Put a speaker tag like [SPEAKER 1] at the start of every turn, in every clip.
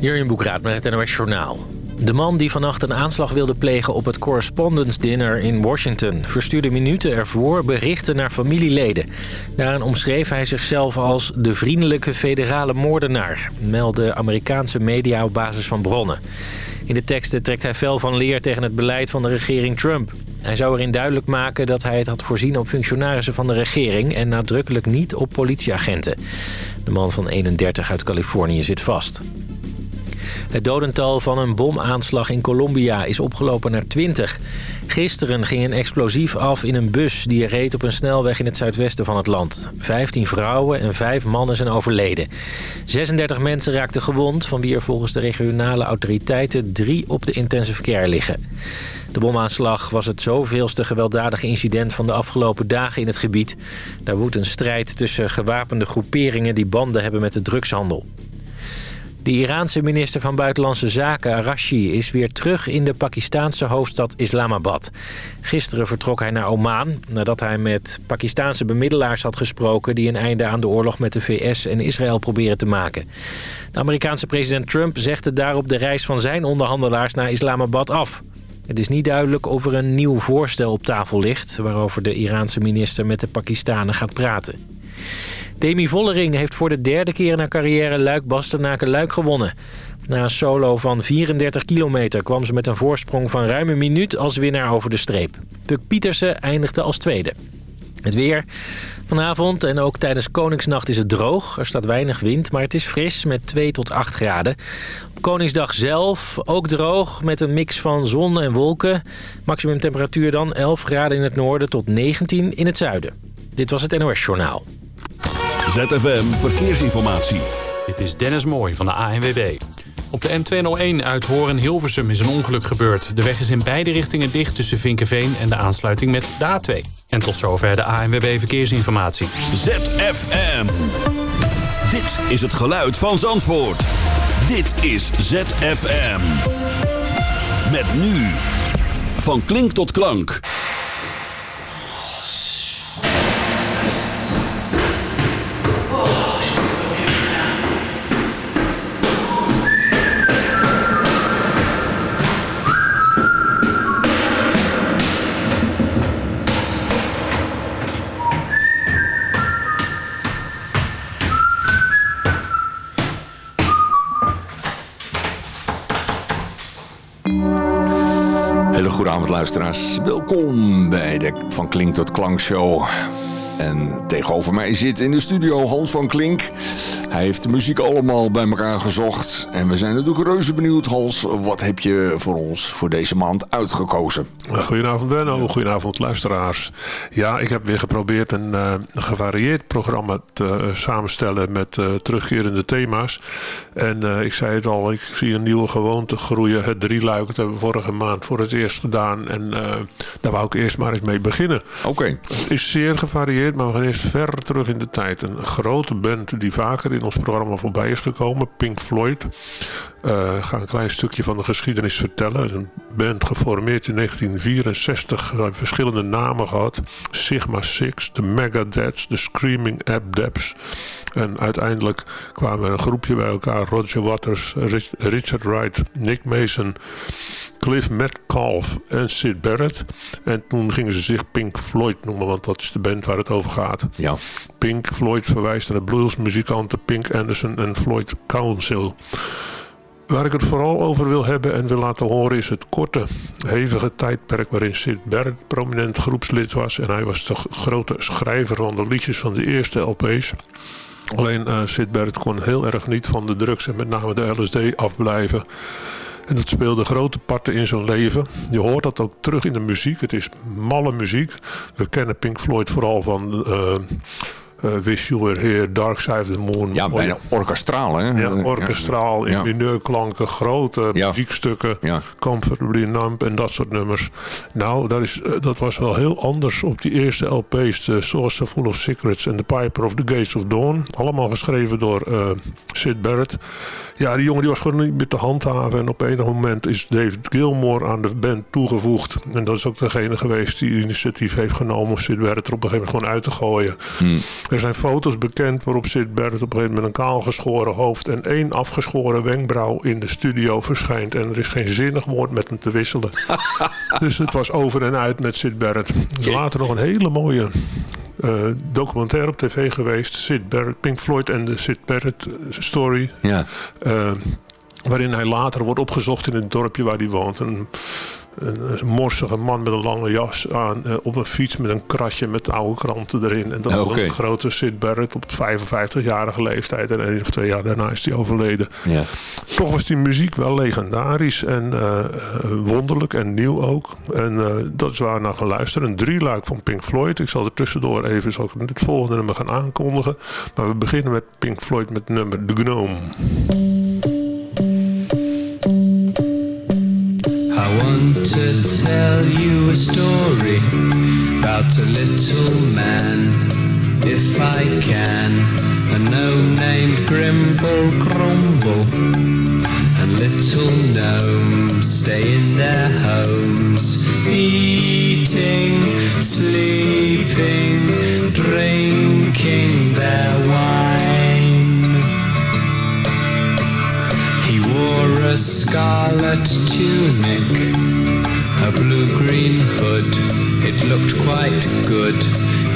[SPEAKER 1] Jurjen Boekraat met het NOS Journaal. De man die vannacht een aanslag wilde plegen op het Correspondence Dinner in Washington... verstuurde minuten ervoor berichten naar familieleden. Daarin omschreef hij zichzelf als de vriendelijke federale moordenaar... melden Amerikaanse media op basis van bronnen. In de teksten trekt hij fel van leer tegen het beleid van de regering Trump. Hij zou erin duidelijk maken dat hij het had voorzien op functionarissen van de regering... en nadrukkelijk niet op politieagenten. De man van 31 uit Californië zit vast. Het dodental van een bomaanslag in Colombia is opgelopen naar 20. Gisteren ging een explosief af in een bus die reed op een snelweg in het zuidwesten van het land. 15 vrouwen en 5 mannen zijn overleden. 36 mensen raakten gewond, van wie er volgens de regionale autoriteiten drie op de intensive care liggen. De bomaanslag was het zoveelste gewelddadige incident van de afgelopen dagen in het gebied. Daar woedt een strijd tussen gewapende groeperingen die banden hebben met de drugshandel. De Iraanse minister van Buitenlandse Zaken, Arashi, is weer terug in de Pakistaanse hoofdstad Islamabad. Gisteren vertrok hij naar Oman nadat hij met Pakistaanse bemiddelaars had gesproken... die een einde aan de oorlog met de VS en Israël proberen te maken. De Amerikaanse president Trump zegde daarop de reis van zijn onderhandelaars naar Islamabad af. Het is niet duidelijk of er een nieuw voorstel op tafel ligt... waarover de Iraanse minister met de Pakistanen gaat praten. Demi Vollering heeft voor de derde keer in haar carrière Luik-Bastenaken-Luik gewonnen. Na een solo van 34 kilometer kwam ze met een voorsprong van ruim een minuut als winnaar over de streep. Puk Pietersen eindigde als tweede. Het weer. Vanavond en ook tijdens Koningsnacht is het droog. Er staat weinig wind, maar het is fris met 2 tot 8 graden. Op Koningsdag zelf ook droog met een mix van zon en wolken. Maximum temperatuur dan 11 graden in het noorden tot 19 in het zuiden. Dit was het NOS Journaal.
[SPEAKER 2] ZFM Verkeersinformatie.
[SPEAKER 3] Dit is Dennis Mooij van de ANWB. Op de N201 uit Horen-Hilversum is een ongeluk gebeurd. De weg is in beide richtingen dicht tussen Vinkenveen en de aansluiting met de A2. En tot zover de ANWB Verkeersinformatie.
[SPEAKER 2] ZFM. Dit is het geluid van Zandvoort. Dit is ZFM. Met nu. Van klink tot klank.
[SPEAKER 4] Hele goede avond luisteraars. Welkom bij de Van Klink tot Klank show. En tegenover mij zit in de studio Hans van Klink. Hij heeft de muziek allemaal bij elkaar gezocht. En we zijn natuurlijk reuze benieuwd, Hans. Wat heb je voor ons voor deze maand uitgekozen?
[SPEAKER 5] Goedenavond Benno, goedenavond luisteraars. Ja, ik heb weer geprobeerd een uh, gevarieerd programma te uh, samenstellen met uh, terugkerende thema's. En ik zei het al, ik zie een nieuwe gewoonte groeien. Het drieluik, dat hebben we vorige maand voor het eerst gedaan. En daar wou ik eerst maar eens mee beginnen.
[SPEAKER 4] Oké. Okay.
[SPEAKER 5] Het is zeer gevarieerd, maar we gaan eerst ver terug in de tijd. Een grote band die vaker in ons programma voorbij is gekomen, Pink Floyd. Uh, ik ga een klein stukje van de geschiedenis vertellen. Een band geformeerd in 1964, uh, verschillende namen gehad. Sigma Six, de Megadeths, de Screaming Abdebs. En uiteindelijk kwamen er een groepje bij elkaar. Roger Waters, Rich, Richard Wright, Nick Mason... Cliff Metcalf en Sid Barrett. En toen gingen ze zich Pink Floyd noemen, want dat is de band waar het over gaat.
[SPEAKER 4] Ja.
[SPEAKER 5] Pink Floyd verwijst naar de bluesmuzikanten Pink Anderson en Floyd Council. Waar ik het vooral over wil hebben en wil laten horen is het korte, hevige tijdperk waarin Sid Barrett prominent groepslid was. En hij was de grote schrijver van de liedjes van de eerste LP's. Alleen uh, Sid Barrett kon heel erg niet van de drugs en met name de LSD afblijven. En dat speelde grote parten in zijn leven. Je hoort dat ook terug in de muziek. Het is malle muziek. We kennen Pink Floyd vooral van... Uh, uh, Wish You Were Here, Dark Side of the Moon.
[SPEAKER 4] Ja, bijna orkestraal, hè?
[SPEAKER 5] Ja, orkestraal, in ja. mineurklanken, grote ja. muziekstukken,
[SPEAKER 4] ja.
[SPEAKER 5] Comfortably Numb en dat soort nummers. Nou, dat, is, dat was wel heel anders op die eerste LP's. The Source Full of Secrets en The Piper of the Gates of Dawn. Allemaal geschreven door uh, Sid Barrett. Ja, die jongen die was gewoon niet meer te handhaven. En op enig moment is David Gilmore aan de band toegevoegd. En dat is ook degene geweest die initiatief heeft genomen om Sid Barrett er op een gegeven moment gewoon uit te gooien.
[SPEAKER 4] Hmm.
[SPEAKER 5] Er zijn foto's bekend waarop Sid Barrett op een gegeven moment een kaalgeschoren hoofd en één afgeschoren wenkbrauw in de studio verschijnt. En er is geen zinnig woord met hem te wisselen. dus het was over en uit met Sid Barrett. Later nog een hele mooie uh, documentaire op tv geweest. Sid Barrett, Pink Floyd en de Sid Barrett story.
[SPEAKER 4] Ja.
[SPEAKER 5] Uh, waarin hij later wordt opgezocht in het dorpje waar hij woont. En een, morsige man met een lange jas aan. Uh, op een fiets met een krasje met oude kranten erin. En dat was een grote Sid Barrett op 55-jarige leeftijd. En één of twee jaar daarna is hij overleden.
[SPEAKER 4] Ja.
[SPEAKER 5] Toch was die muziek wel legendarisch en uh, wonderlijk en nieuw ook. En uh, dat is waar we naar gaan luisteren. Een drieluik van Pink Floyd. Ik zal er tussendoor even zal ik het volgende nummer gaan aankondigen. Maar we beginnen met Pink Floyd met nummer The Gnome.
[SPEAKER 6] To tell you a story about a little man, if I can. A gnome named Grimble Crumble, and little gnomes stay in their homes, eating, sleeping, drinking their wine. He wore a scarlet tunic, a blue-green hood. It looked quite good.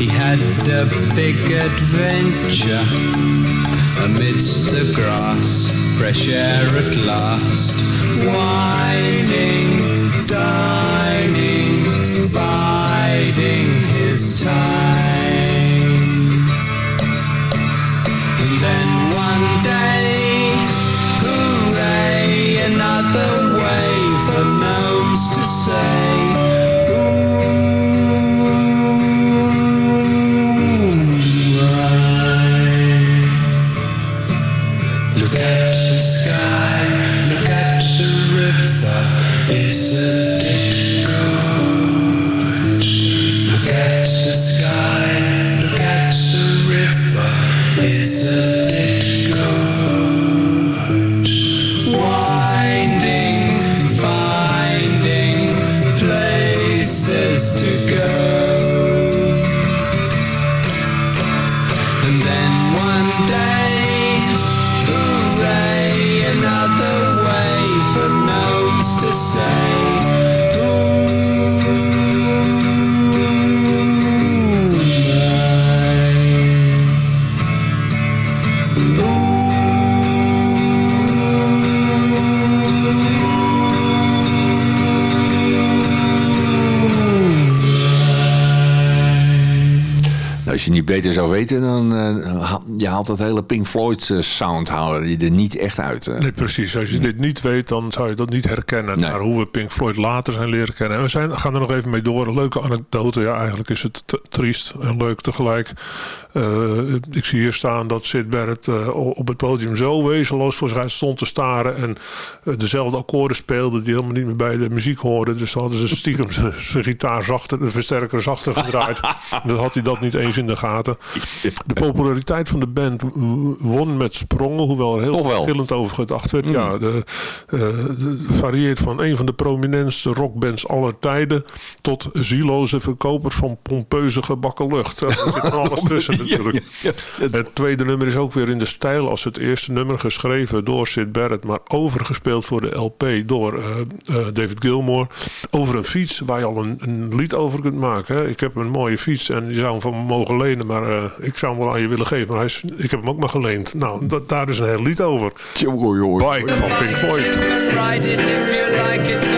[SPEAKER 6] He had a big adventure amidst the grass, fresh air at last. Whining, dining, biding his time.
[SPEAKER 4] Als je niet beter zou weten, dan uh, je haalt dat hele Pink Floyd uh, sound halen je er niet echt uit. Uh.
[SPEAKER 5] Nee, precies. Als je dit niet weet, dan zou je dat niet herkennen.
[SPEAKER 4] Nee.
[SPEAKER 5] Maar hoe we Pink Floyd later zijn leren kennen. En we zijn, gaan er nog even mee door. Een leuke anekdote. Ja, eigenlijk is het triest en leuk tegelijk. Ik zie hier staan dat Sid Barrett op het podium zo wezenloos voor zich uit stond te staren. En dezelfde akkoorden speelde die helemaal niet meer bij de muziek hoorden. Dus dan hadden ze stiekem zijn gitaar zachter, de versterker zachter gedraaid. dan had hij dat niet eens in de gaten. De populariteit van de band won met sprongen, hoewel er heel verschillend over gedacht werd. Mm. Ja, de, uh, de, varieert van een van de prominentste rockbands aller tijden tot zieloze verkopers van pompeuze gebakken lucht. Er zit van alles tussen natuurlijk. Ja, ja, het tweede nummer is ook weer in de stijl als het eerste nummer, geschreven door Sid Barrett, maar overgespeeld voor de LP door uh, uh, David Gilmour. Over een fiets waar je al een, een lied over kunt maken. Hè. Ik heb een mooie fiets en je zou hem van me mogen lenen, maar uh, ik zou hem wel aan je willen geven. Maar hij is, ik heb hem ook maar geleend. Nou, dat, daar is een heel lied over.
[SPEAKER 4] Joh, joh,
[SPEAKER 5] Bike van Pink Floyd.
[SPEAKER 6] Ride it if you like, it's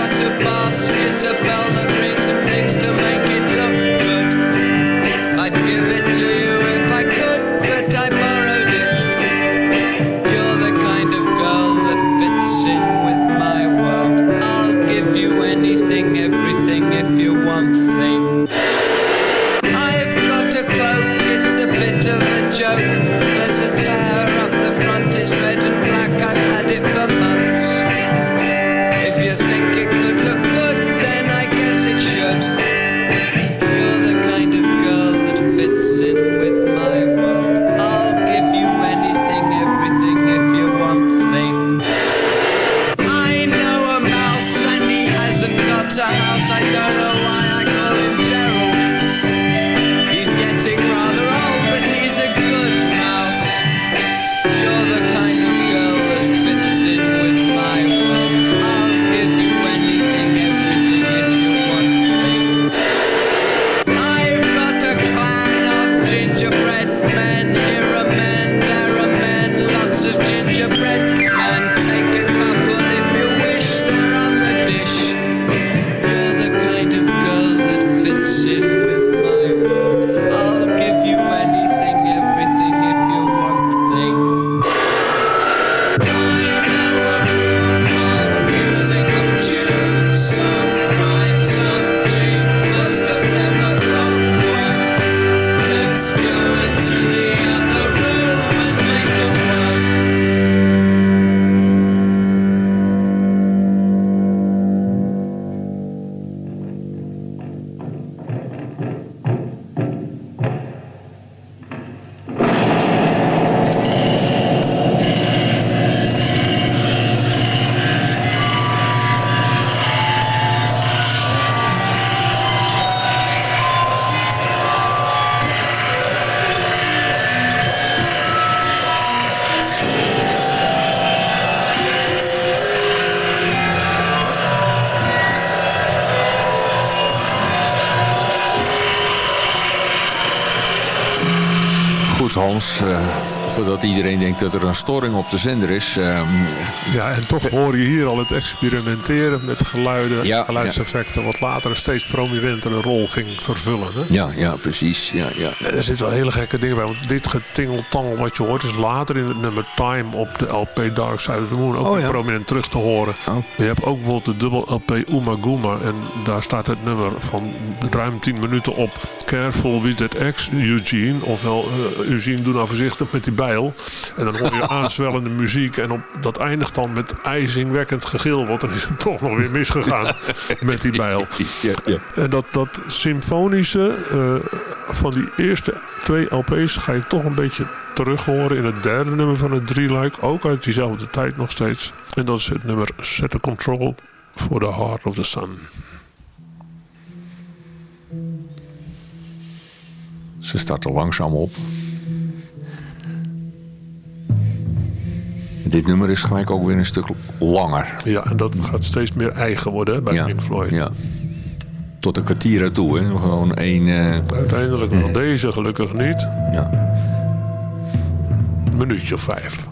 [SPEAKER 4] goed Hans. Voordat iedereen denkt dat er een storing op de zender is. Uh,
[SPEAKER 5] ja, en toch hoor je hier al het experimenteren met geluiden, ja, geluidseffecten. Ja. Wat later een steeds prominenter een rol ging vervullen. Hè?
[SPEAKER 4] Ja, ja, precies. Ja, ja.
[SPEAKER 5] er zitten wel hele gekke dingen bij. Want dit getingeltangel wat je hoort is later in het nummer Time op de LP Dark Side of the Moon ook oh, prominent terug te horen. Oh. Je hebt ook bijvoorbeeld de dubbel LP Uma Guma. En daar staat het nummer van ruim 10 minuten op. Careful with that X, Eugene. Ofwel, uh, Eugene, doe nou voorzichtig met die bijl. En dan hoor je aanzwellende muziek. En op, dat eindigt dan met ijzingwekkend gegil. Want dan is het toch nog weer misgegaan met die bijl. Ja, ja. En dat, dat symfonische uh, van die eerste twee LP's ga je toch een beetje terug horen in het derde nummer van het drie-like. Ook uit diezelfde tijd nog steeds. En dat is het nummer Set a Control for the Heart of the Sun.
[SPEAKER 4] Ze starten langzaam op. Dit nummer is gelijk ook weer een stuk langer.
[SPEAKER 5] Ja, en dat gaat steeds meer eigen worden bij ja, Pink Floyd.
[SPEAKER 4] Ja. Tot een kwartier toe, hè? Gewoon één... Uh...
[SPEAKER 5] Uiteindelijk wel. Deze gelukkig niet. Ja. Een minuutje of vijf.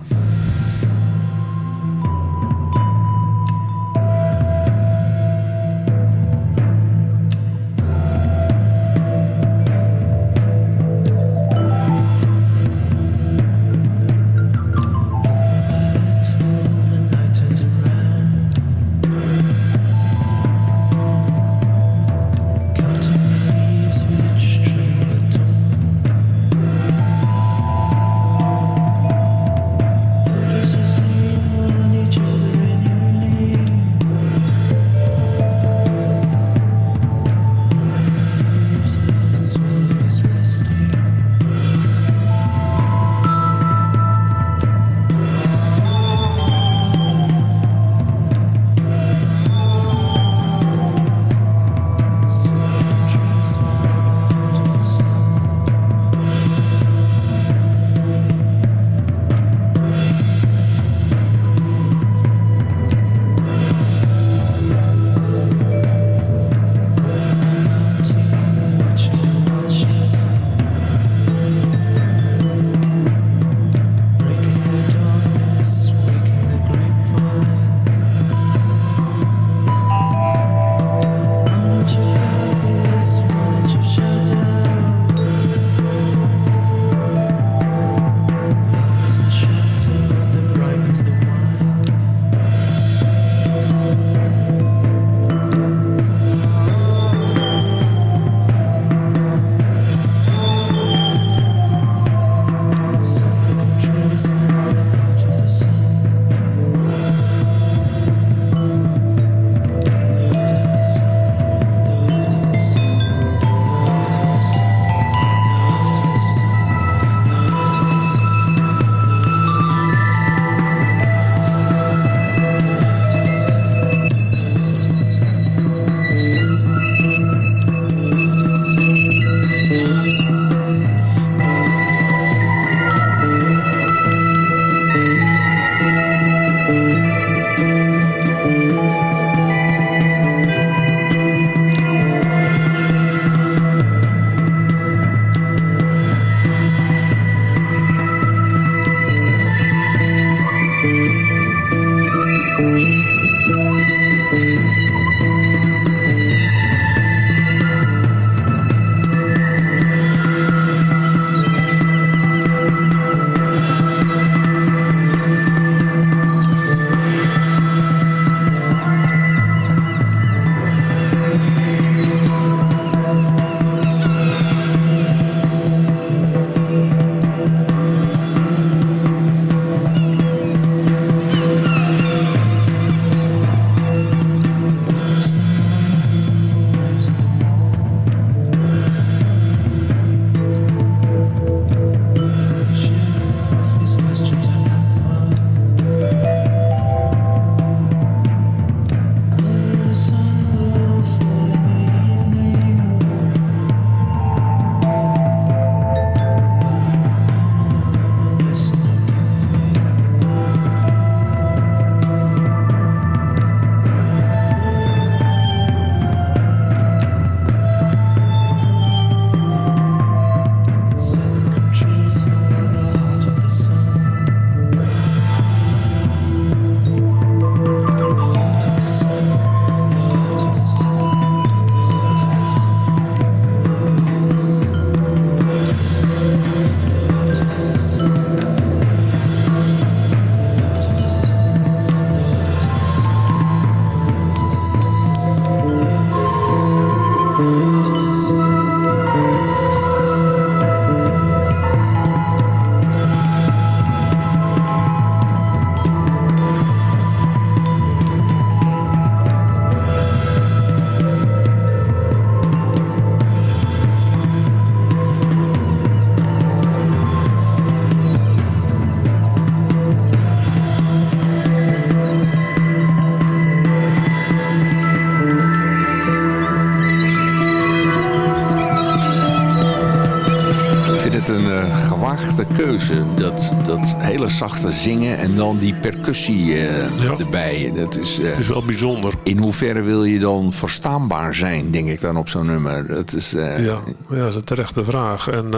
[SPEAKER 4] Geslaagde keuze. Dat, dat hele zachte zingen en dan die percussie eh,
[SPEAKER 5] Ja.
[SPEAKER 4] erbij. Dat is, eh,
[SPEAKER 5] is wel bijzonder.
[SPEAKER 4] in hoeverre wil je dan verstaanbaar zijn, denk ik dan op zo'n nummer? Dat is, eh,
[SPEAKER 5] Ja, ja, dat is een terechte vraag. En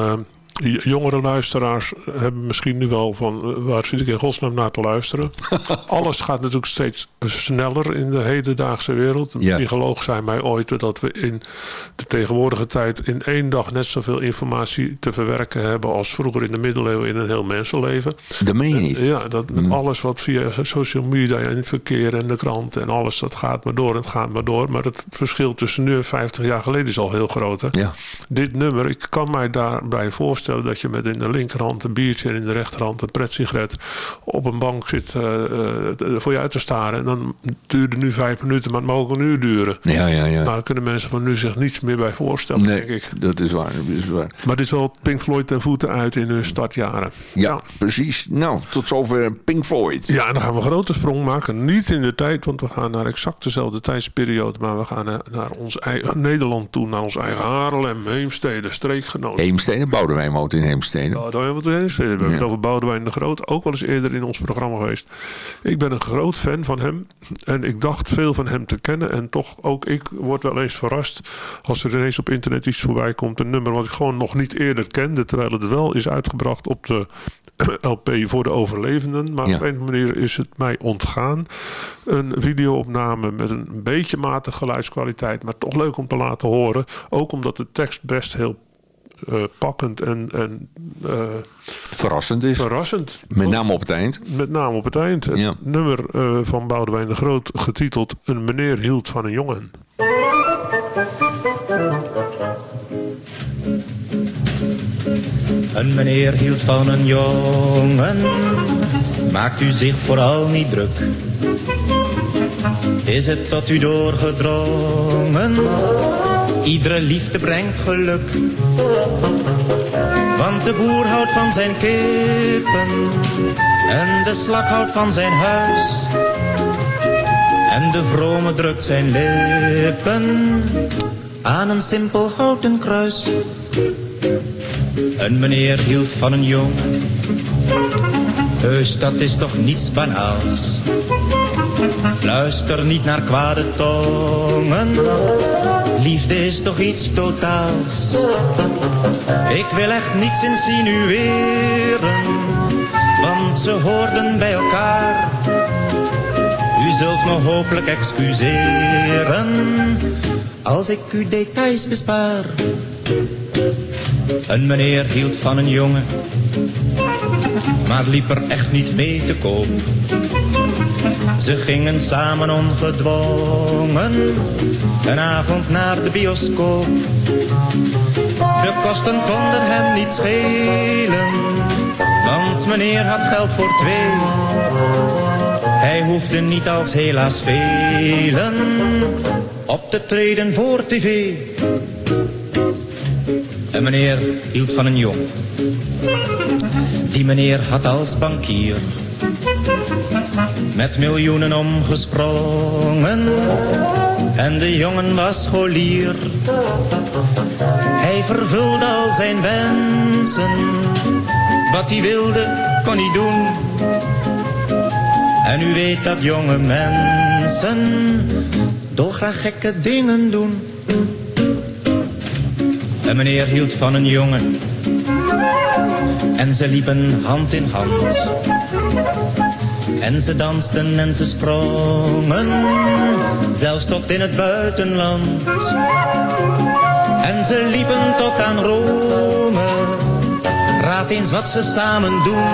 [SPEAKER 5] jongere luisteraars hebben misschien nu wel van... eh, waar zit ik in godsnaam naar te luisteren? Alles gaat natuurlijk steeds sneller in de hedendaagse wereld.
[SPEAKER 4] Ja.
[SPEAKER 5] psycholoog zei mij ooit dat we in de tegenwoordige tijd... in één dag net zoveel informatie te verwerken hebben... als vroeger in de middeleeuwen in een heel mensenleven.
[SPEAKER 4] Dat meen je niet.
[SPEAKER 5] Ja, dat met alles wat via social media en het verkeer en de krant en alles, dat gaat maar door en het gaat maar door. Maar het verschil tussen nu en 50 jaar geleden is al heel groot. Hè?
[SPEAKER 4] Ja.
[SPEAKER 5] Dit nummer, ik kan mij daarbij voorstellen dat je met in de linkerhand een biertje en in de rechterhand een pretsigaret op een bank zit eh, eh, voor je uit te staren. En dan duurde nu vijf minuten, maar het mag ook een uur duren.
[SPEAKER 4] Ja, ja, ja.
[SPEAKER 5] Maar daar kunnen mensen van nu zich niets meer bij voorstellen,
[SPEAKER 4] nee,
[SPEAKER 5] denk ik.
[SPEAKER 4] dat is waar. Dat is waar.
[SPEAKER 5] Maar dit is wel Pink Floyd ten voeten uit in hun startjaren.
[SPEAKER 4] Ja, precies. Nou, tot zover Pink Floyd.
[SPEAKER 5] Ja, en dan gaan we een grote sprong maken. Niet in de tijd, want we gaan naar exact dezelfde tijdsperiode. Maar we gaan naar, naar ons eigen Nederland toe. Naar ons eigen Haarlem, Heemstede, streekgenoot.
[SPEAKER 4] Heemstede, Boudewijn woont in Heemstede.
[SPEAKER 5] Boudewijn wat Heemstede. We hebben het over Boudewijn de Groot. Ook wel eens eerder in ons programma geweest. Ik ben een groot fan van hem. En ik dacht veel van hem te kennen. En toch ook ik word wel eens verrast. Als er ineens op internet iets voorbij komt. Een nummer wat ik gewoon nog niet eerder kende. Terwijl het wel is uitgebracht op de LP voor de overlevenden. Maar
[SPEAKER 4] Ja.
[SPEAKER 5] op een manier is het mij ontgaan. Een videoopname met een beetje matige geluidskwaliteit. Maar toch leuk om te laten horen. Ook omdat de tekst best heel eh, pakkend en, en eh,
[SPEAKER 4] Verrassend is.
[SPEAKER 5] verrassend.
[SPEAKER 4] Met name op het eind.
[SPEAKER 5] Met name op het eind. Het
[SPEAKER 4] Ja.
[SPEAKER 5] nummer eh, van Boudewijn de Groot getiteld Een meneer hield van een jongen.
[SPEAKER 7] Een meneer hield van een jongen, maakt u zich vooral niet druk. Is het tot u doorgedrongen, iedere liefde brengt geluk. Want de boer houdt van zijn kippen, en de slak houdt van zijn huis. En de vrome drukt zijn lippen aan een simpel houten kruis. Een meneer hield van een jongen. Heus, dat is toch niets banaals. Luister niet naar kwade tongen. Liefde is toch iets totaals. Ik wil echt niets insinueren, want ze hoorden bij elkaar. U zult me hopelijk excuseren, als ik u details bespaar. Een meneer hield van een jongen, maar liep er echt niet mee te koop. Ze gingen samen ongedwongen, een avond naar de bioscoop. De kosten konden hem niet schelen, want meneer had geld voor twee. Hij hoefde niet als helaas velen op te treden voor tv. Een meneer hield van een jong. Die meneer had als bankier met miljoenen omgesprongen. En de jongen was scholier. Hij vervulde al zijn wensen. Wat hij wilde, kon hij doen. En u weet dat jonge mensen dolgraag gekke dingen doen. Een meneer hield van een jongen. En ze liepen hand in hand. En ze dansten en ze sprongen. Zelfs tot in het buitenland. En ze liepen tot aan Rome. Raad eens wat ze samen doen.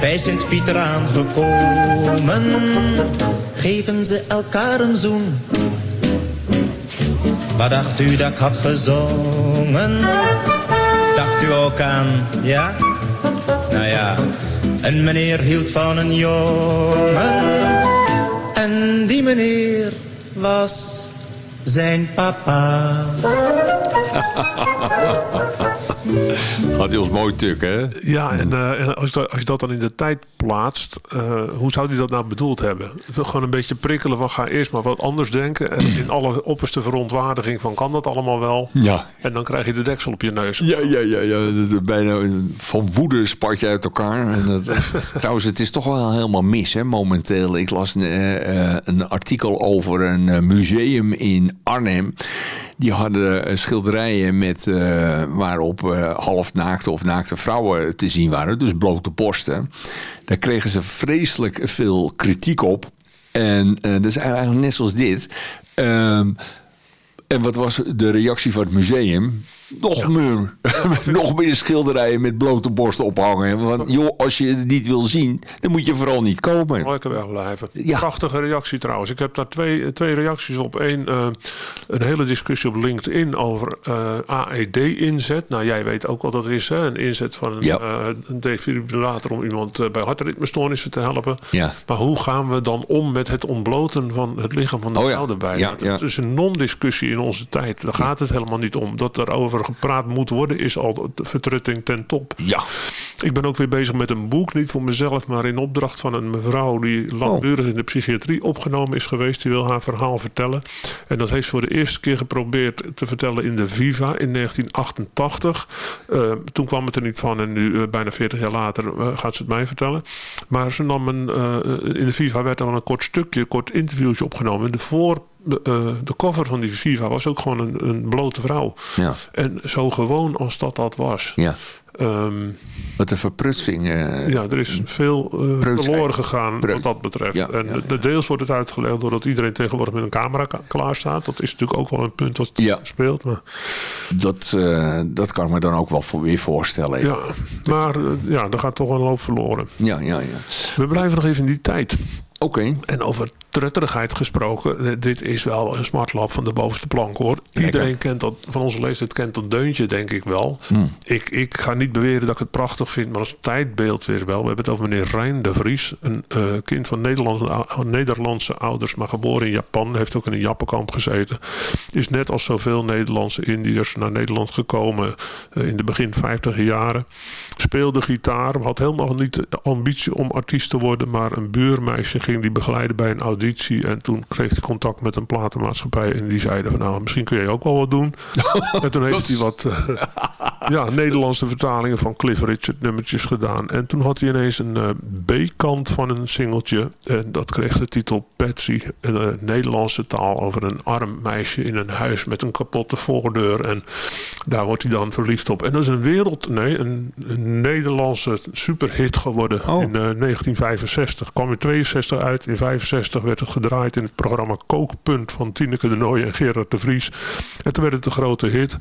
[SPEAKER 7] Bij Sint-Pieter aangekomen. Geven ze elkaar een zoen. Wat dacht u dat ik had gezongen? Dacht u ook aan, ja? Nou ja, een meneer hield van een jongen. En die meneer was zijn papa.
[SPEAKER 4] Ons mooi tuk, hè?
[SPEAKER 5] Ja, en, eh, en als, je dat, als je dat dan in de tijd plaatst, eh, hoe zou hij dat nou bedoeld hebben? Gewoon een beetje prikkelen van ga eerst maar wat anders denken. En in alle opperste verontwaardiging van kan dat allemaal wel?
[SPEAKER 4] Ja.
[SPEAKER 5] En dan krijg je de deksel op je neus.
[SPEAKER 4] Ja, ja, ja, ja. Bijna van woede spat je uit elkaar. En dat, trouwens, het is toch wel helemaal mis, hè, momenteel. Ik las eh, eh, een artikel over een museum in Arnhem. Die hadden eh, schilderijen met, eh, waarop eh, half naakte of naakte vrouwen te zien waren. Dus blote borsten. Daar kregen ze vreselijk veel kritiek op. En eh, dat is eigenlijk net zoals dit. Ehm, en wat was de reactie van het museum? Nog meer. Nog meer schilderijen met blote borsten ophangen. Want joh, als je het niet wil zien, dan moet je vooral niet komen.
[SPEAKER 5] Lekker wegblijven.
[SPEAKER 4] Ja.
[SPEAKER 5] Prachtige reactie trouwens. Ik heb daar twee, twee reacties op. Eén, eh, een hele discussie op LinkedIn over eh, AED-inzet. Nou, jij weet ook wat dat is. Hè? Een inzet van een,
[SPEAKER 4] Ja.
[SPEAKER 5] eh, een defibrillator om iemand bij hartritmestoornissen te helpen.
[SPEAKER 4] Ja.
[SPEAKER 5] Maar hoe gaan we dan om met het ontbloten van het lichaam van de
[SPEAKER 4] Oh ja.
[SPEAKER 5] erbij?
[SPEAKER 4] Ja,
[SPEAKER 5] Dat is een non-discussie in onze tijd. Daar gaat het helemaal niet om. Dat er over gepraat moet worden is al de vertrutting ten top.
[SPEAKER 4] Ja.
[SPEAKER 5] Ik ben ook weer bezig met een boek, niet voor mezelf, maar in opdracht van een mevrouw die langdurig in de psychiatrie opgenomen is geweest. Die wil haar verhaal vertellen. En dat heeft voor de eerste keer geprobeerd te vertellen in de Viva in 1988. Eh, toen kwam het er niet van en nu, eh, bijna 40 jaar later, eh, gaat ze het mij vertellen. Maar ze nam een, in de Viva werd al een kort stukje, een kort interviewtje opgenomen. En de voor de, eh, de cover van die Viva was ook gewoon een, een blote vrouw.
[SPEAKER 4] Ja.
[SPEAKER 5] En zo gewoon als dat dat was.
[SPEAKER 4] Ja.
[SPEAKER 5] Ehm,
[SPEAKER 4] Wat een verprutsing. eh,
[SPEAKER 5] ja, er is veel
[SPEAKER 4] Preutsheid.
[SPEAKER 5] verloren gegaan
[SPEAKER 4] Preut.
[SPEAKER 5] wat dat betreft.
[SPEAKER 4] Ja,
[SPEAKER 5] en
[SPEAKER 4] ja,
[SPEAKER 5] de- deels wordt het uitgelegd doordat iedereen tegenwoordig met een camera ka- klaar staat. Dat is natuurlijk ook wel een punt wat speelt. Maar,
[SPEAKER 4] Dat, dat kan ik me dan ook wel voor, weer voorstellen.
[SPEAKER 5] ja, maar ja, er gaat toch een loop verloren.
[SPEAKER 4] ja, ja. ja.
[SPEAKER 5] We blijven nog even in die tijd.
[SPEAKER 4] Oké.
[SPEAKER 5] En over trutterigheid gesproken, eh, dit is wel een smartlap van de bovenste plank hoor. Iedereen kent dat, van onze leeftijd kent dat deuntje denk ik wel. Ik, ik ga niet beweren dat ik het prachtig vind, maar als tijdbeeld weer wel. We hebben het over meneer Rijn de Vries, een eh, kind van Nederlandse, Nederlandse ouders, maar geboren in Japan. Heeft ook in een Jappenkamp gezeten. Is net als zoveel Nederlandse Indiërs naar Nederland gekomen eh, in de begin 50 jaren. Speelde gitaar, had helemaal niet de ambitie om artiest te worden, maar een buurmeisje ging die begeleiden bij een auditie. En toen kreeg hij contact met een platenmaatschappij en die zeiden van nou, misschien kun je ook wel wat doen. en toen heeft hij wat eh, ja, Nederlandse vertalingen van Cliff Richard nummertjes gedaan. En toen had hij ineens een eh, B-kant van een singeltje. En dat kreeg de titel Patsy. Een eh, Nederlandse taal over een arm meisje in een huis met een kapotte voordeur. En daar wordt hij dan verliefd op. En dat is een wereld, nee, een, een Nederlandse superhit geworden
[SPEAKER 4] Oh.
[SPEAKER 5] in eh, 1965. Kwam in 62 uit. In 65 werd het gedraaid in het programma Kookpunt van Tineke de Nooijen en Gerard de Vries. En toen werd het een grote hit.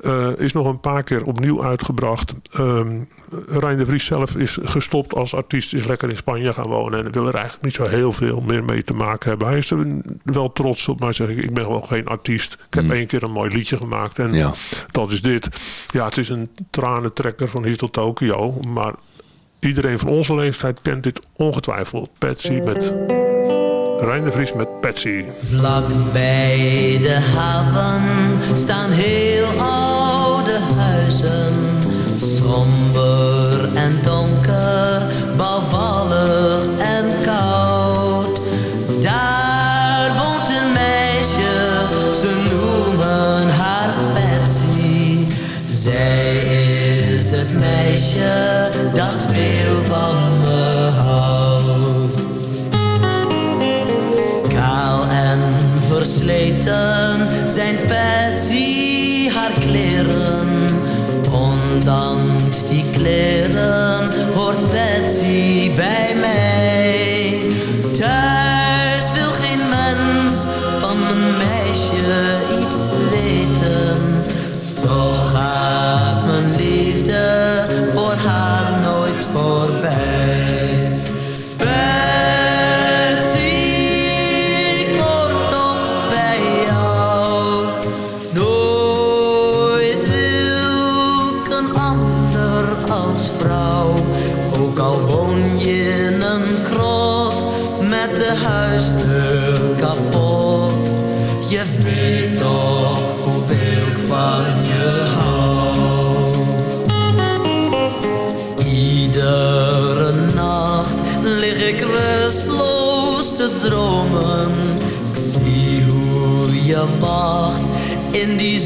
[SPEAKER 5] Eh, is nog een paar keer opnieuw uitgebracht. Ehm Rijn de Vries zelf is gestopt als artiest. Is lekker in Spanje gaan wonen. En wil er eigenlijk niet zo heel veel meer mee te maken hebben. Hij is er wel trots op. Maar zeg ik, ik ben wel geen artiest. Ik heb één keer een mooi liedje gemaakt. En
[SPEAKER 4] Ja.
[SPEAKER 5] dat is dit. Ja, het is een tranentrekker van hier tot Tokio. Maar iedereen van onze leeftijd kent dit ongetwijfeld. Patsy met... Rijn de Vries met Patsy.
[SPEAKER 8] Vlak bij de haven staan heel oude huizen. Somber en donker, bouwvallig versleten zijn Patsy haar kleren. Ondanks die kleren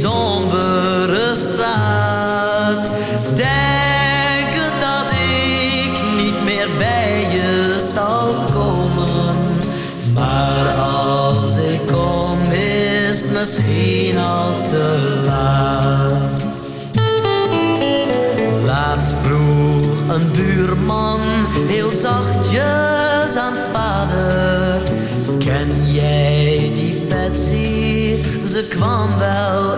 [SPEAKER 8] sombere straat. Denken dat ik niet meer bij je zal komen. Maar als ik kom is het misschien al te laat. Laatst vroeg een buurman heel zachtjes aan vader. Ken jij die Betsy? Ze kwam wel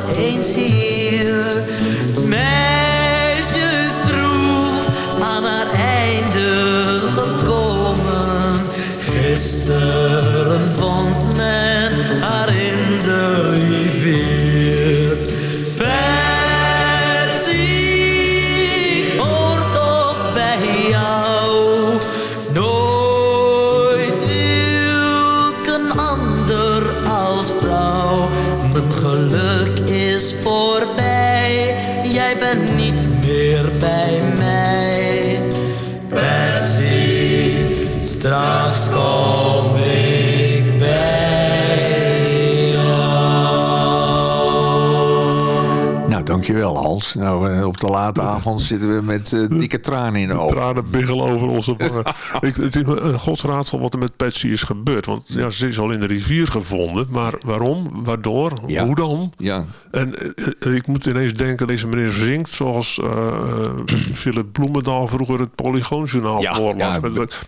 [SPEAKER 4] dankjewel Hans. Nou, eh, op de late avond zitten we met eh, dikke tranen in de ogen.
[SPEAKER 5] Tranen biggelen over onze wangen. Ik, het is een godsraadsel wat er met Patsy is gebeurd. Want ja, ze is al in de rivier gevonden. Maar waarom? Waardoor?
[SPEAKER 4] Ja.
[SPEAKER 5] Hoe dan?
[SPEAKER 4] Ja,
[SPEAKER 5] En eh, ik moet ineens denken, deze meneer zingt zoals eh, Philip Bloemendaal vroeger het Polygoonjournaal
[SPEAKER 4] Ja,
[SPEAKER 5] voorlas.
[SPEAKER 4] ja,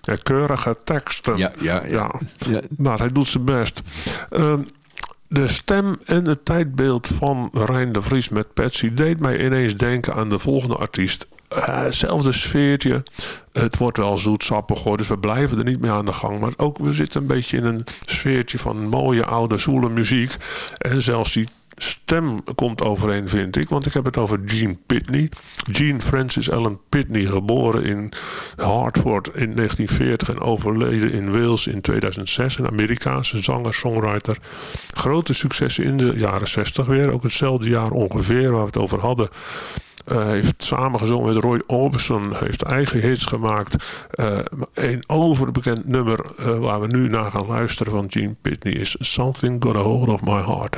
[SPEAKER 5] met keurige teksten.
[SPEAKER 4] Ja, ja, ja. Ja.
[SPEAKER 5] Maar hij doet zijn best. Ehm, de stem en het tijdbeeld van Rijn de Vries met Patsy deed mij ineens denken aan de volgende artiest. Eh, hetzelfde sfeertje. Het wordt wel zoetsappig hoor, dus we blijven er niet mee aan de gang. Maar ook we zitten een beetje in een sfeertje van mooie oude zoele muziek. En zelfs die stem komt overeen, vind ik. Want ik heb het over Gene Pitney. Gene Francis Allen Pitney, geboren in Hartford in 1940 en overleden in Wales in 2006. Een Amerikaanse zanger, songwriter. Grote successen in de jaren 60 weer. Ook hetzelfde jaar ongeveer waar we het over hadden. Uh, heeft samengezongen met Roy Orbison. Heeft eigen hits gemaakt. Uh, een overbekend nummer uh, waar we nu naar gaan luisteren van Gene Pitney is Something Got a Hold of My Heart.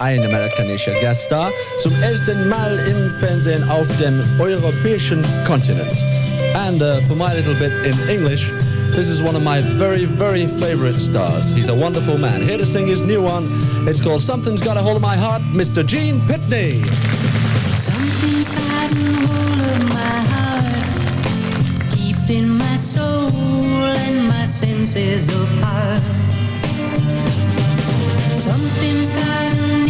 [SPEAKER 9] Ein amerikanischer Gaststar zum ersten Mal im Fernsehen auf dem europäischen Kontinent. And uh, for my little bit in English, this is one of my very, very favorite stars. He's a wonderful man. Here to sing his new one. It's called Something's Got a Hold of My Heart, Mr. Gene Pitney.
[SPEAKER 10] Something's got a hold of my heart, keeping my soul and my senses apart. Something's like a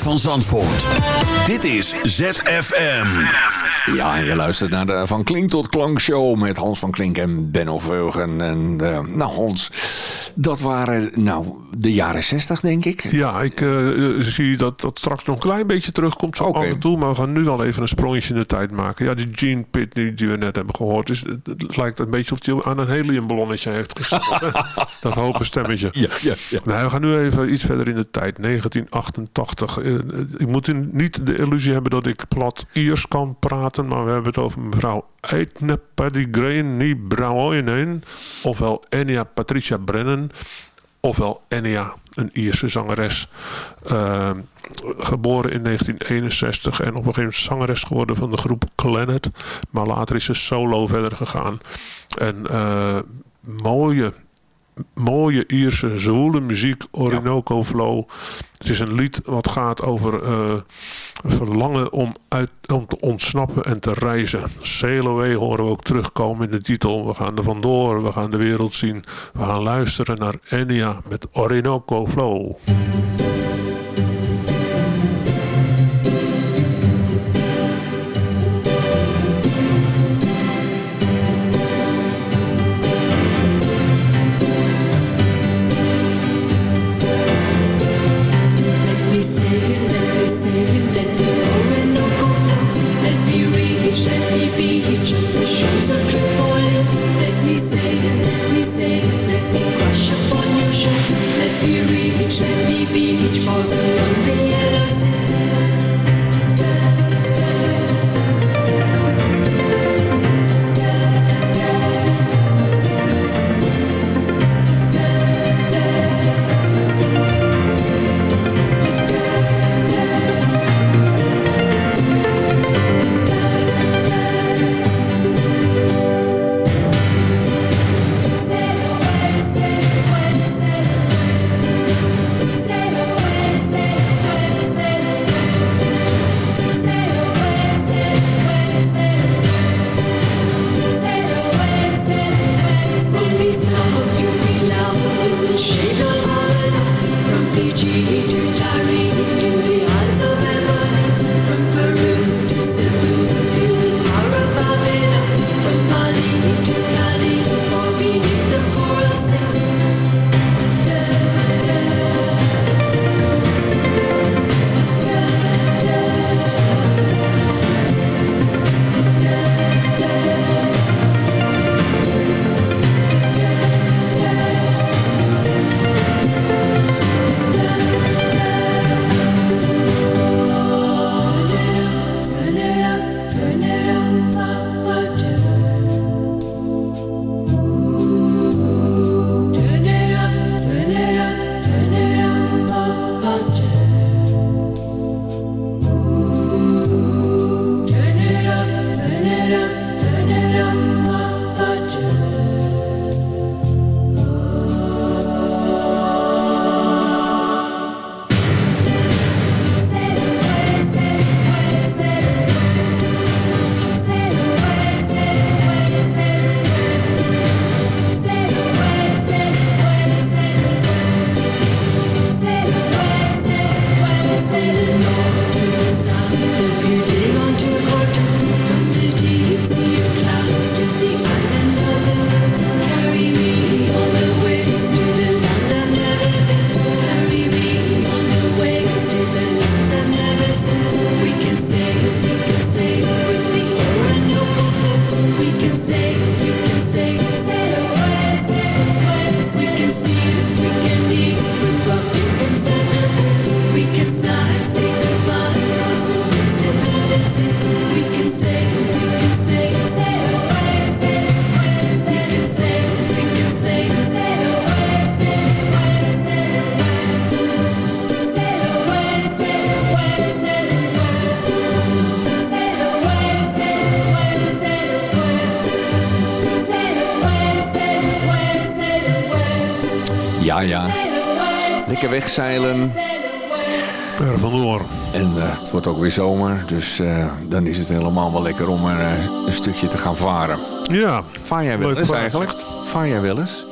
[SPEAKER 2] van Zandvoort. Dit is ZFM.
[SPEAKER 4] Ja, en je luistert naar de Van Klink tot Klank show met Hans van Klink en Benno Veugen. En eh, nou Hans, dat waren nou de jaren 60 denk ik.
[SPEAKER 5] Ja, ik eh, eh, zie dat dat straks nog een klein beetje terugkomt zo af en toe. Maar we gaan nu al even een sprongetje in de tijd maken. Ja, die Gene Pitney die we net hebben gehoord. Dus het, het lijkt een beetje of hij aan een heliumballonnetje heeft gesproken. dat hoge stemmetje.
[SPEAKER 4] Ja, ja, ja.
[SPEAKER 5] Nou, we gaan nu even iets verder in de tijd. 1988. Eh, Ik moet niet de illusie hebben dat ik plat Iers kan praten. Maar we hebben het over mevrouw Eitne Paddy Brouwoinen. Ofwel Enya Patricia Brennan. Ofwel Enya, een Ierse zangeres. Eh, geboren in 1961 en op een gegeven moment zangeres geworden van de groep Clannad. Maar later is ze solo verder gegaan. En eh, mooie mooie Ierse zwoele muziek, Orinoco Flow. Het is een lied wat gaat over eh, verlangen om, uit, om te ontsnappen en te reizen. Sail Away horen we ook terugkomen in de titel. We gaan er vandoor, we gaan de wereld zien. We gaan luisteren naar Enya met
[SPEAKER 11] Orinoco Flow.
[SPEAKER 4] Lekker wegzeilen.
[SPEAKER 5] Er vandoor.
[SPEAKER 4] En eh, het wordt ook weer zomer, dus eh, dan is het helemaal wel lekker om er eh, een stukje te gaan varen.
[SPEAKER 5] Ja,
[SPEAKER 4] Vaar jij wel eens eigenlijk? Vaar jij wel eens?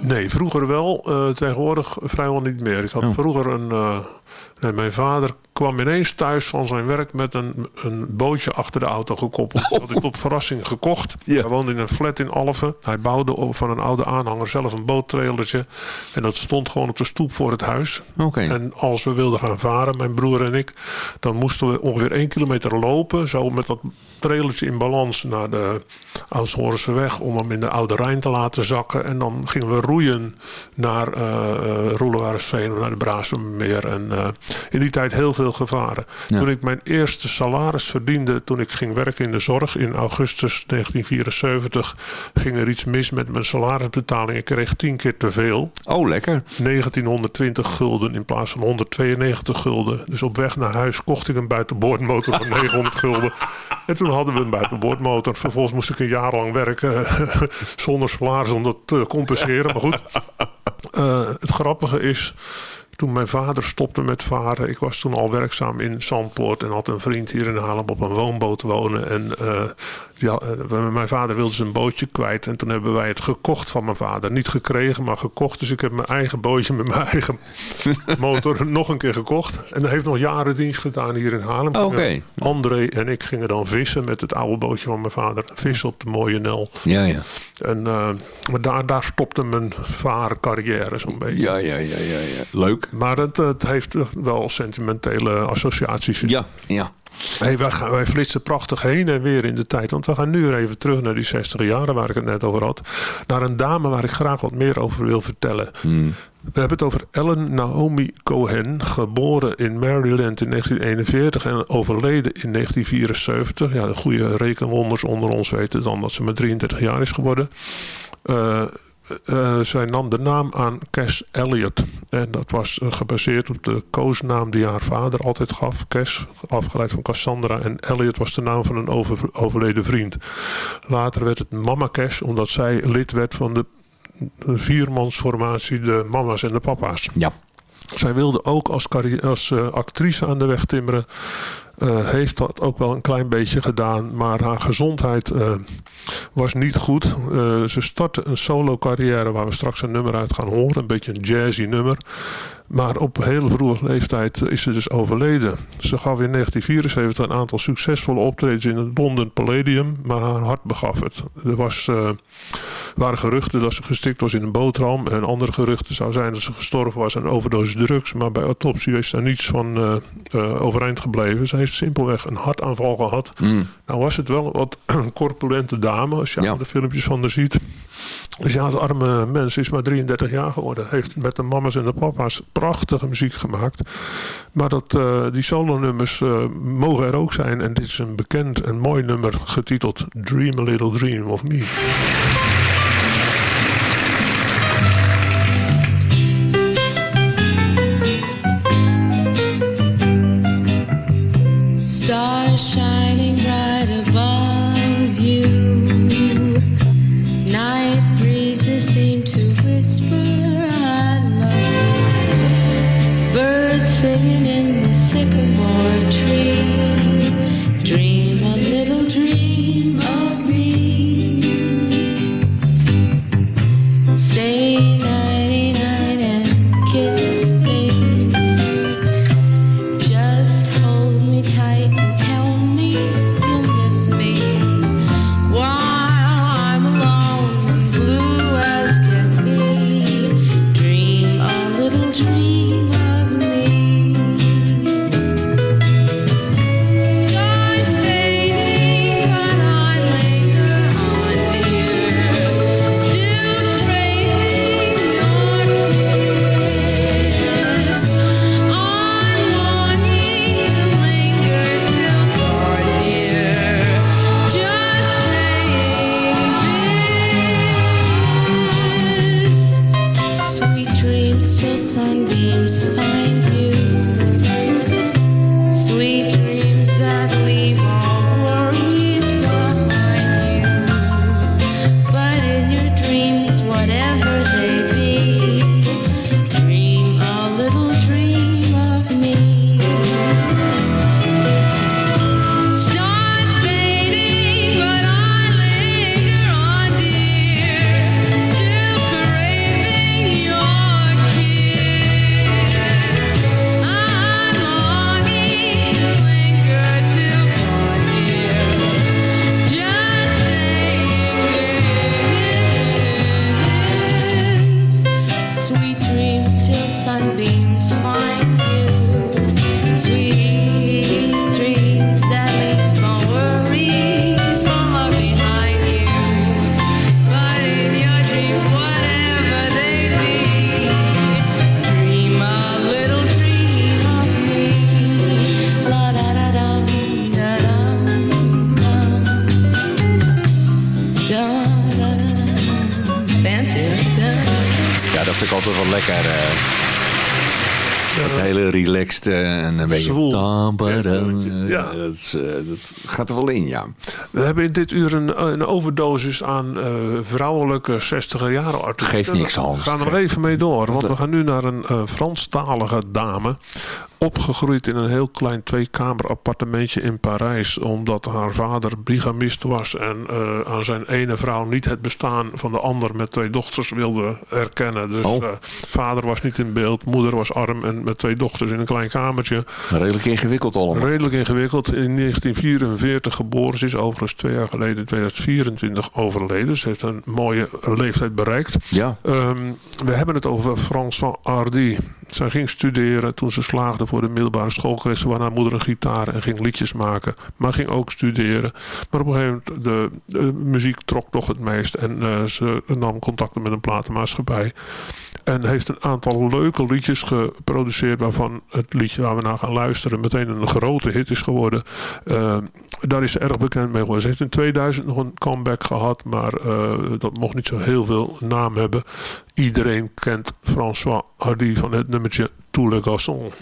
[SPEAKER 5] Nee, vroeger wel. tegenwoordig vrijwel niet meer. Ik had
[SPEAKER 12] Oh.
[SPEAKER 5] vroeger een... nee, mijn vader kwam ineens thuis van zijn werk met een, een bootje achter de auto gekoppeld. Dat had ik tot verrassing gekocht.
[SPEAKER 12] Ja.
[SPEAKER 5] Hij woonde in een flat in Alphen. Hij bouwde van een oude aanhanger zelf een boottrailertje. En dat stond gewoon op de stoep voor het huis. En als we wilden gaan varen, mijn broer en ik, dan moesten we ongeveer één kilometer lopen. Zo met dat trailertje in balans naar de Oudshorse weg. Om hem in de Oude Rijn te laten zakken. En dan gingen we roeien naar eh uh, Roelewaardsveen, naar de Brazenmeer. En eh, in die tijd heel veel gevaren.
[SPEAKER 12] Ja.
[SPEAKER 5] Toen ik mijn eerste salaris verdiende, toen ik ging werken in de zorg in augustus 1974, ging er iets mis met mijn salarisbetaling. Ik kreeg tien keer te veel.
[SPEAKER 12] Oh, lekker.
[SPEAKER 5] 1920 gulden in plaats van 192 gulden. Dus op weg naar huis kocht ik een buitenboordmotor van 900 gulden. En toen hadden we een buitenboordmotor. Vervolgens moest ik een jaar lang werken zonder salaris om dat te compenseren. Maar goed, eh, het grappige is... Toen mijn vader stopte met varen, ik was toen al werkzaam in Zandpoort en had een vriend hier in Haarlem op een woonboot wonen. En eh, ja, eh, mijn vader wilde zijn bootje kwijt en toen hebben wij het gekocht van mijn vader. Niet gekregen, maar gekocht. Dus ik heb mijn eigen bootje met mijn eigen motor nog een keer gekocht. En dat heeft nog jaren dienst gedaan hier in Haarlem.
[SPEAKER 12] Oké.
[SPEAKER 5] André en ik gingen dan vissen met het oude bootje van mijn vader. Vissen op de mooie Nel.
[SPEAKER 12] Ja, ja.
[SPEAKER 5] En, eh, maar daar, daar stopte mijn varencarrière zo'n beetje.
[SPEAKER 12] Ja, ja, ja, ja, ja. Leuk.
[SPEAKER 5] Maar het, het heeft wel sentimentele associaties.
[SPEAKER 12] Ja, ja.
[SPEAKER 5] Hey, wij, gaan, wij flitsen prachtig heen en weer in de tijd. Want we gaan nu weer even terug naar die 60 jaren waar ik het net over had. Naar een dame waar ik graag wat meer over wil vertellen.
[SPEAKER 12] Hmm.
[SPEAKER 5] We hebben het over Ellen Naomi Cohen. Geboren in Maryland in 1941 en overleden in 1974. Ja, de goede rekenwonders onder ons weten dan dat ze maar 33 jaar is geworden. Eh, eh, zij nam de naam aan Cass Elliot. En dat was eh, gebaseerd op de koosnaam die haar vader altijd gaf. Cass, afgeleid van Cassandra. En Elliot was de naam van een over, overleden vriend. Later werd het Mama Cass, omdat zij lid werd van de, de viermansformatie De Mama's en de Papa's.
[SPEAKER 12] Ja.
[SPEAKER 5] Zij wilde ook als, als eh, actrice aan de weg timmeren. Eh, heeft dat ook wel een klein beetje gedaan. Maar haar gezondheid eh, was niet goed. Eh, ze startte een solo carrière waar we straks een nummer uit gaan horen. Een beetje een jazzy nummer. Maar op hele vroege leeftijd is ze dus overleden. Ze gaf in 1974 een aantal succesvolle optredens in het London Palladium. Maar haar hart begaf het. Er was, eh, waren geruchten dat ze gestikt was in een boterham. En andere geruchten zou zijn dat ze gestorven was aan een overdosis drugs. Maar bij autopsie is daar niets van eh, eh, overeind gebleven. Ze heeft simpelweg een hartaanval gehad. Nou was het wel een wat corpulente dame als je
[SPEAKER 12] Ja.
[SPEAKER 5] aan de filmpjes van haar ziet. Dus ja, het arme mens is maar 33 jaar geworden. Heeft met de mama's en de papa's prachtige muziek gemaakt. Maar dat, eh, die solo-nummers eh, mogen er ook zijn. En dit is een bekend en mooi nummer getiteld Dream a Little Dream of Me.
[SPEAKER 4] Eh, en een beetje...
[SPEAKER 13] Zwoel. Ja.
[SPEAKER 4] Dat, is, eh, dat gaat er wel in, ja.
[SPEAKER 13] We hebben in dit uur een, een overdosis aan eh, vrouwelijke 60 jaren artiesten.
[SPEAKER 4] Geeft niks, Hans.
[SPEAKER 13] We gaan er nog even mee door. Want we gaan nu naar een eh, Franstalige dame. Opgegroeid in een heel klein tweekamer appartementje in Parijs. Omdat haar vader brigamist was. En eh, aan zijn ene vrouw niet het bestaan van de ander met twee dochters wilde erkennen. Dus
[SPEAKER 4] Oh.
[SPEAKER 13] eh, vader was niet in beeld. Moeder was arm en met twee dochters in een klein kamertje.
[SPEAKER 4] Redelijk ingewikkeld allemaal.
[SPEAKER 13] Redelijk ingewikkeld. In 1944 geboren. Ze is overigens twee jaar geleden, in 2024, overleden. Ze heeft een mooie leeftijd bereikt.
[SPEAKER 4] Ja.
[SPEAKER 13] Ehm, we hebben het over François Hardy. Zij ging studeren toen ze slaagde voor de middelbare school. Kreeg ze haar moeder een gitaar en ging liedjes maken. Maar ging ook studeren. Maar op een gegeven moment, de, de muziek trok toch het meest. En eh, ze nam contacten met een platenmaatschappij. En heeft een aantal leuke liedjes geproduceerd. Waarvan het liedje waar we naar gaan luisteren meteen een grote hit is geworden. Eh, daar is ze erg bekend mee geworden. Ze heeft in 2000 nog een comeback gehad. Maar eh, dat mocht niet zo heel veel naam hebben. Iedereen kent François Hardy van het nummertje Tous les garçons.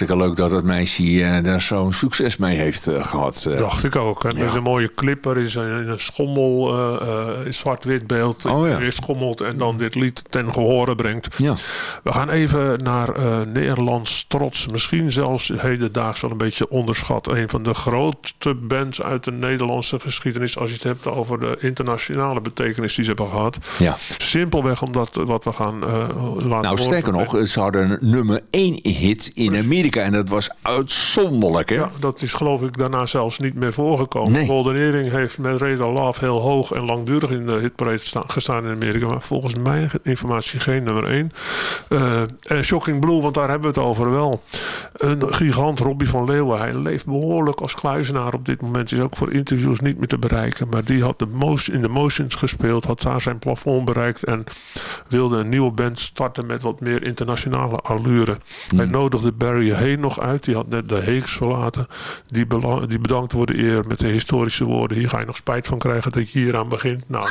[SPEAKER 4] Hartstikke leuk dat het meisje eh, daar zo'n succes mee heeft eh, gehad. eh.
[SPEAKER 13] Dacht ik ook. En er is een mooie clip. Er is een, een schommel in zwart-wit beeld.
[SPEAKER 4] Oh, ja.
[SPEAKER 13] Eerst schommelt en dan dit lied ten gehore brengt.
[SPEAKER 4] Ja.
[SPEAKER 13] We gaan even naar eh, Nederlands trots. Misschien zelfs hedendaags wel een beetje onderschat. Een van de grootste bands uit de Nederlandse geschiedenis. Als je het hebt over de internationale betekenis die ze hebben gehad.
[SPEAKER 4] Ja.
[SPEAKER 13] Simpelweg omdat wat we gaan eh, laten
[SPEAKER 4] Nou, sterker nog, ze hadden een nummer 1 hit in Amerika. En dat was uitzonderlijk, hè?
[SPEAKER 5] Ja, dat is geloof ik daarna zelfs niet meer voorgekomen.
[SPEAKER 4] Nee.
[SPEAKER 5] Golden Earring heeft met Radar Love heel hoog en langdurig in de hitparade sta- gestaan in Amerika. Maar volgens mijn informatie geen nummer 1. En Shocking Blue, want daar hebben we het over wel. Een gigant, Robbie van Leeuwen. Hij leeft behoorlijk als kluizenaar op dit moment. Is ook voor interviews niet meer te bereiken. Maar die had de motion, in de Motions gespeeld. Had daar zijn plafond bereikt. En wilde een nieuwe band starten met wat meer internationale allure. Hij nodigde Barry Hay nog uit. Die had net de Heeks verlaten. Die, die bedankt voor de eer met de historische woorden. Hier ga je nog spijt van krijgen dat je hier aan begint. Nou,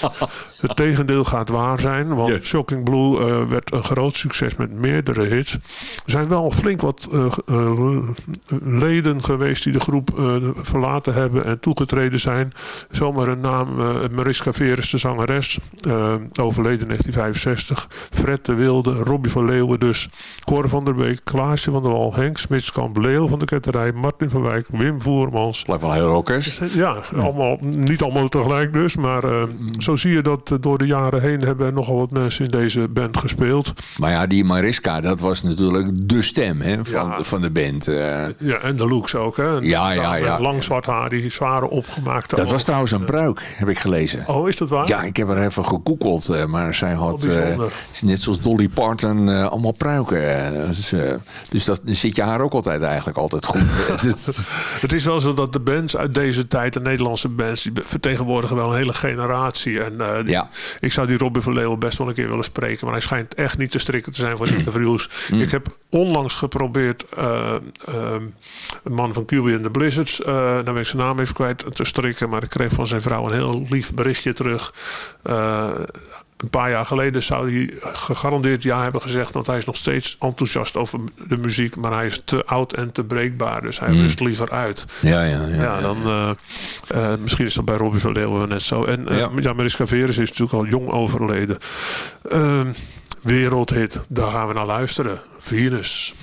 [SPEAKER 5] het tegendeel gaat waar zijn. Want Shocking Blue eh, werd een groot succes met meerdere hits. Er zijn wel flink wat eh, eh, leden geweest die de groep eh, verlaten hebben en toegetreden zijn. Zomaar een naam, Mariska Veres, de zangeres, overleden in 1965. Fred de Wilde, Robbie van Leeuwen dus, Cor van der Beek, Klaasje van der Wal, Henk Smitskamp, Leo van de Ketterij, Martin van Wijk, Wim Voermans.
[SPEAKER 4] Lijkt wel heel orkest.
[SPEAKER 5] Ja, allemaal, niet allemaal tegelijk dus, maar eh, zo zie je dat door de jaren heen hebben er nogal wat mensen in deze band gespeeld.
[SPEAKER 4] Maar ja, die Mariska, dat was natuurlijk de stem hè, van, van de band. eh.
[SPEAKER 5] Ja, en de looks ook, hè?
[SPEAKER 4] Ja, ja, ja.
[SPEAKER 5] Lang zwart haar, die zware opgemaakte.
[SPEAKER 4] dat was trouwens een pruik, heb ik gelezen.
[SPEAKER 5] Oh, is dat waar?
[SPEAKER 4] Ja, ik heb er even gegoogeld, eh, maar zij had,
[SPEAKER 5] Oh,
[SPEAKER 4] eh,
[SPEAKER 5] bijzonder.
[SPEAKER 4] net zoals Dolly Parton, allemaal pruiken. dus dus dat, dan zit je haar ook altijd eigenlijk altijd goed. Het-
[SPEAKER 5] is wel zo dat de bands uit deze tijd, de Nederlandse bands, die vertegenwoordigen wel een hele generatie. En die-
[SPEAKER 4] Ja.
[SPEAKER 5] ik zou die Robin van Leeuwen best wel een keer willen spreken, maar hij schijnt echt niet te strikken te zijn voor interviews.
[SPEAKER 4] Mm.
[SPEAKER 5] Ik heb onlangs geprobeerd eh, ehm, een man van QB and the Blizzards, nou ben ik zijn naam even kwijt, te strikken, maar ik kreeg van zijn vrouw een heel lief berichtje terug. Eh, een paar jaar geleden zou hij gegarandeerd ja hebben gezegd. Want hij is nog steeds enthousiast over de muziek. Maar hij is te oud en te breekbaar. Dus hij
[SPEAKER 4] Mm.
[SPEAKER 5] rust liever uit.
[SPEAKER 4] Ja, ja, ja,
[SPEAKER 5] Ja, dan, misschien is dat bij Robbie van Leeuwen net zo. En
[SPEAKER 4] Ja.
[SPEAKER 5] ja. Mariska Veres is natuurlijk al jong overleden. Wereldhit, daar gaan we naar luisteren. Venus.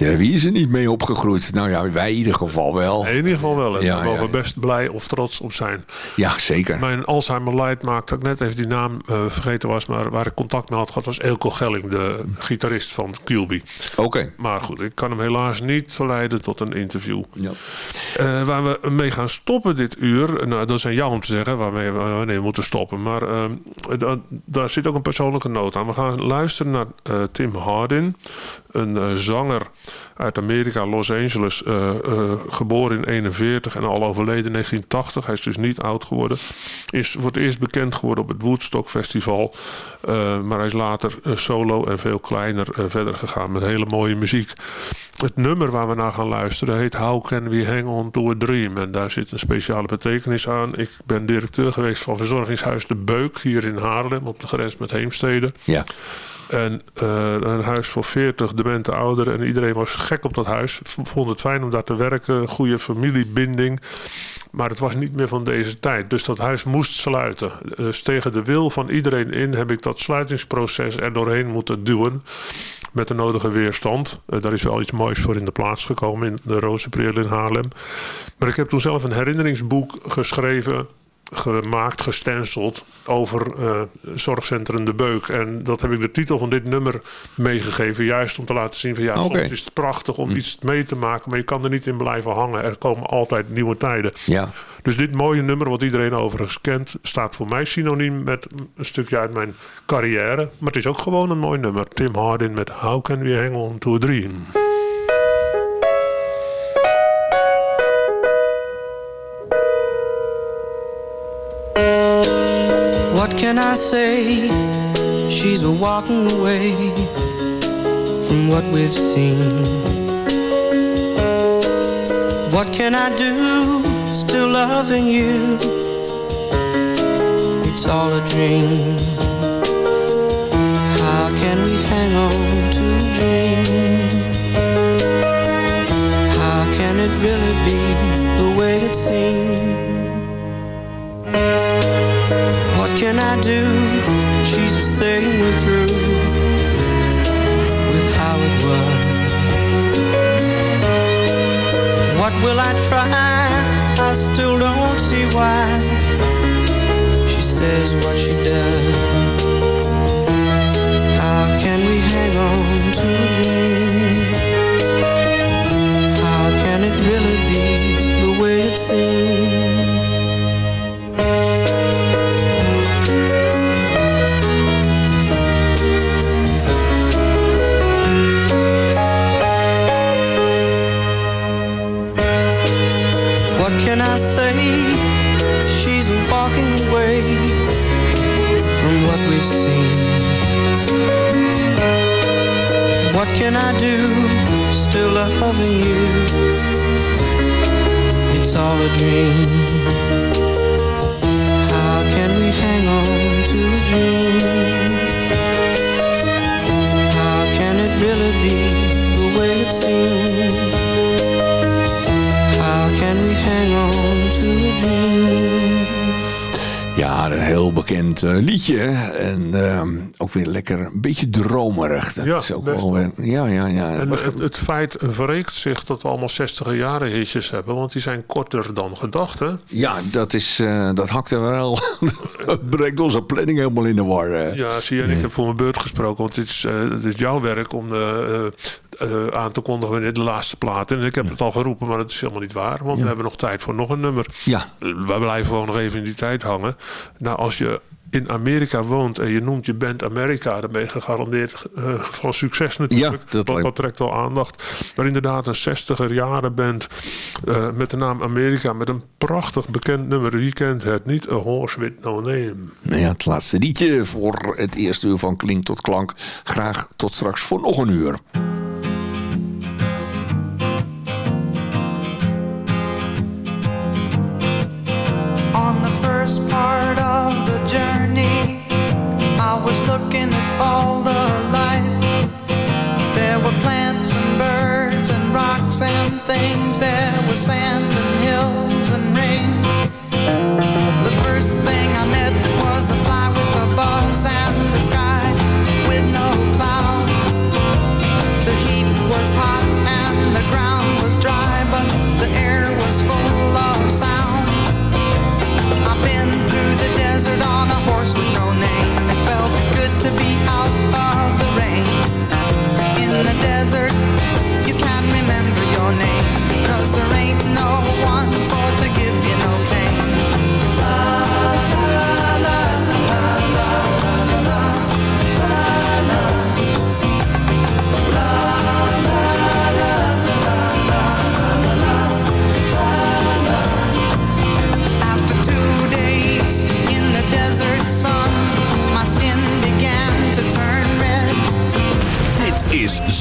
[SPEAKER 4] Niet? hè? Wie is er niet mee opgegroeid? Nou ja, wij in ieder geval wel.
[SPEAKER 5] In ieder geval wel. En
[SPEAKER 4] Ja,
[SPEAKER 5] daar mogen
[SPEAKER 4] ja,
[SPEAKER 5] we best blij of trots op zijn.
[SPEAKER 4] Ja, zeker.
[SPEAKER 5] Mijn Alzheimer Light maakte dat ik net even die naam eh, vergeten was. Maar waar ik contact mee had gehad was Elko Gelling, de gitarist van Kilby.
[SPEAKER 4] Oké.
[SPEAKER 5] Maar goed, ik kan hem helaas niet verleiden tot een interview.
[SPEAKER 4] Ja.
[SPEAKER 5] Eh, waar we mee gaan stoppen dit uur. Nou, dat is aan jou om te zeggen waarmee we wanneer we moeten stoppen. Maar eh, da- daar zit ook een persoonlijke noot aan. We gaan luisteren naar Tim Hardin. Een zanger uit Amerika, Los Angeles. eh, eh, geboren in 41 en al overleden in 1980. Hij is dus niet oud geworden. Is het eerst bekend geworden op het Woodstock Festival. Eh, maar hij is later solo en veel kleiner verder gegaan met hele mooie muziek. Het nummer waar we naar gaan luisteren heet How Can We Hang On To A Dream. En daar zit een speciale betekenis aan. Ik ben directeur geweest van verzorgingshuis De Beuk hier in Haarlem op de grens met Heemstede.
[SPEAKER 4] Ja.
[SPEAKER 5] En eh, een huis voor 40 demente ouderen. En iedereen was gek op dat huis. Vond het fijn om daar te werken. Goede familiebinding. Maar het was niet meer van deze tijd. Dus dat huis moest sluiten. Dus tegen de wil van iedereen in heb ik dat sluitingsproces er doorheen moeten duwen. Met de nodige weerstand. Eh, daar is wel iets moois voor in de plaats gekomen in de Rozenpreel in Haarlem. Maar ik heb toen zelf een herinneringsboek geschreven gemaakt, gestenceld over eh, zorgcentrum De Beuk. En dat heb ik de titel van dit nummer meegegeven. Juist om te laten zien van ja,
[SPEAKER 4] Oké.
[SPEAKER 5] soms is het prachtig om iets mee te maken. Maar je kan er niet in blijven hangen. Er komen altijd nieuwe tijden.
[SPEAKER 4] Ja.
[SPEAKER 5] Dus dit mooie nummer, wat iedereen overigens kent... staat voor mij synoniem met een stukje uit mijn carrière. Maar het is ook gewoon een mooi nummer. Tim Hardin met How Can We Hang On To A Dream.
[SPEAKER 14] What can I say? She's walking away from what we've seen. What can I do? Still loving you. It's all a dream. How can we hang on
[SPEAKER 4] liedje. En ehm, ook weer lekker een beetje dromerig. Dat
[SPEAKER 5] Ja,
[SPEAKER 4] is ook wel weer, ja, ja, ja.
[SPEAKER 5] En het, het feit wreekt zich dat we allemaal 60 jaren hitjes hebben. Want die zijn korter dan gedacht, hè?
[SPEAKER 4] ja, dat, is, eh, dat hakt er wel. dat brengt onze planning helemaal in de war. eh.
[SPEAKER 5] Ja, zie je, en ik heb voor mijn beurt gesproken. Want het is, eh, het is jouw werk om aan te kondigen wanneer de laatste plaat. En ik heb het al geroepen, maar dat is helemaal niet waar. Want we hebben nog tijd voor nog een nummer.
[SPEAKER 4] Ja.
[SPEAKER 5] We blijven gewoon nog even in die tijd hangen. Nou, als je in Amerika woont en je noemt je band Amerika... dan ben je gegarandeerd eh, van succes natuurlijk.
[SPEAKER 4] Ja, dat
[SPEAKER 5] want dat trekt wel aandacht. Maar inderdaad, een 60er jaren band eh, met de naam Amerika... met een prachtig bekend nummer. Wie kent het niet? A Horse With No Name.
[SPEAKER 4] Nou ja, het laatste liedje voor het eerste uur van Klink tot Klank. Graag tot straks voor nog een uur.
[SPEAKER 15] sand things that were
[SPEAKER 2] saying